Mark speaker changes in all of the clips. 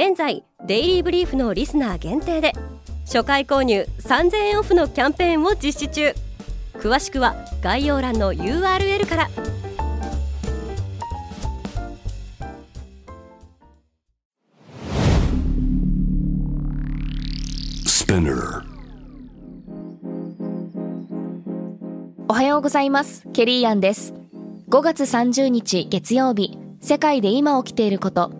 Speaker 1: 現在デイリーブリーフのリスナー限定で初回購入3000円オフのキャンペーンを実施中。詳しくは概要欄の URL から。
Speaker 2: おはようございます。ケリーアンです。5月30日月曜日世界で今起きていること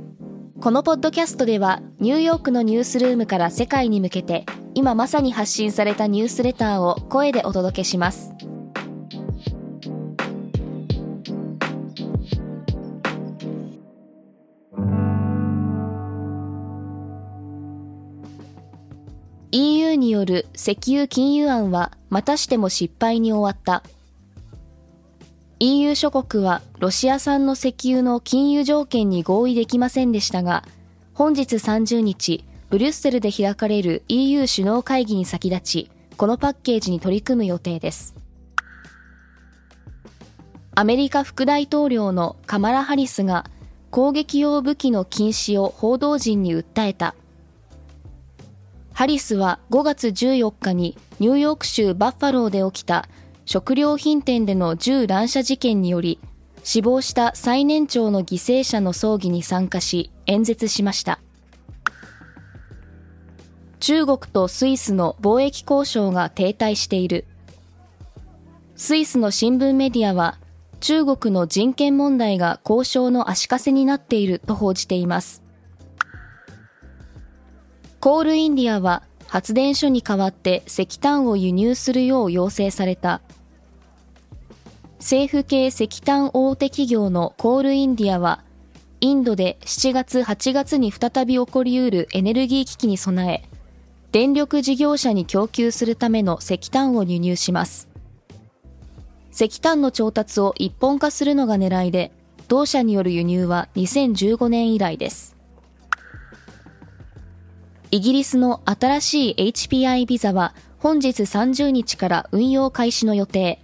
Speaker 2: このポッドキャストではニューヨークのニュースルームから世界に向けて今まさに発信されたニュースレターを声でお届けします。EU による石油禁輸案はまたしても失敗に終わった。EU 諸国はロシア産の石油の禁輸条件に合意できませんでしたが、本日30日、ブリュッセルで開かれる EU 首脳会議に先立ち、このパッケージに取り組む予定です。アメリカ副大統領のカマラ・ハリスが攻撃用武器の禁止を報道陣に訴えた。ハリスは5月14日にニューヨーク州バッファローで起きた食料品店での銃乱射事件により死亡した最年長の犠牲者の葬儀に参加し演説しました。中国とスイスの貿易交渉が停滞している。スイスの新聞メディアは中国の人権問題が交渉の足かせになっていると報じています。コールインディアは発電所に代わって石炭を輸入するよう要請された政府系石炭大手企業のコールインディアは、インドで7月8月に再び起こりうるエネルギー危機に備え、電力事業者に供給するための石炭を輸入します。石炭の調達を一本化するのが狙いで、同社による輸入は2015年以来です。イギリスの新しい HPI ビザは本日30日から運用開始の予定。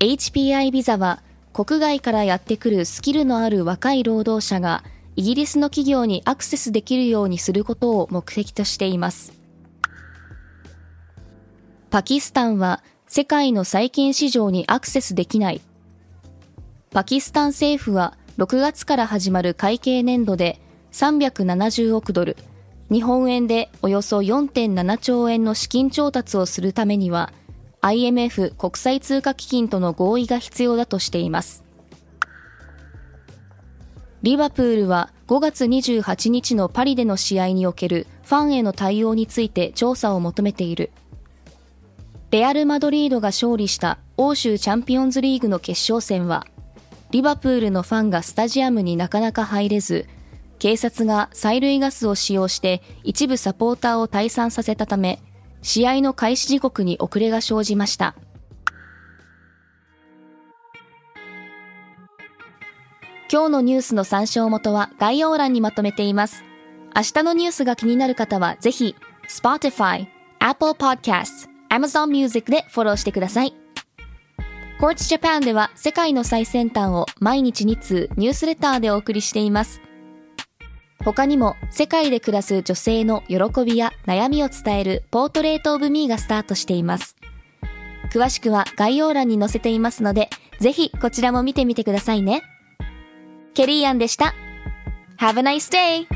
Speaker 2: HPI ビザは国外からやってくるスキルのある若い労働者がイギリスの企業にアクセスできるようにすることを目的としています。パキスタンは世界の債券市場にアクセスできない。パキスタン政府は6月から始まる会計年度で370億ドル、日本円でおよそ4.7兆円の資金調達をするためには IMF 国際通貨基金との合意が必要だとしています。リバプールは5月28日のパリでの試合におけるファンへの対応について調査を求めている。レアル・マドリードが勝利した欧州チャンピオンズリーグの決勝戦は、リバプールのファンがスタジアムになかなか入れず、警察が催涙ガスを使用して一部サポーターを退散させたため、試合の開始時刻に遅れが生じました。今日のニュースの参照元は概要欄にまとめています。明日のニュースが気になる方はぜひ Spotify、Apple Podcasts、Amazon Music でフォローしてください。Quartz Japan では世界の最先端を毎日2通ニュースレターでお送りしています。他にも世界で暮らす女性の喜びや悩みを伝えるポートレートオブミーがスタートしています。詳しくは概要欄に載せていますので、ぜひこちらも見てみてくださいね。ケリーアンでした。Have a nice day!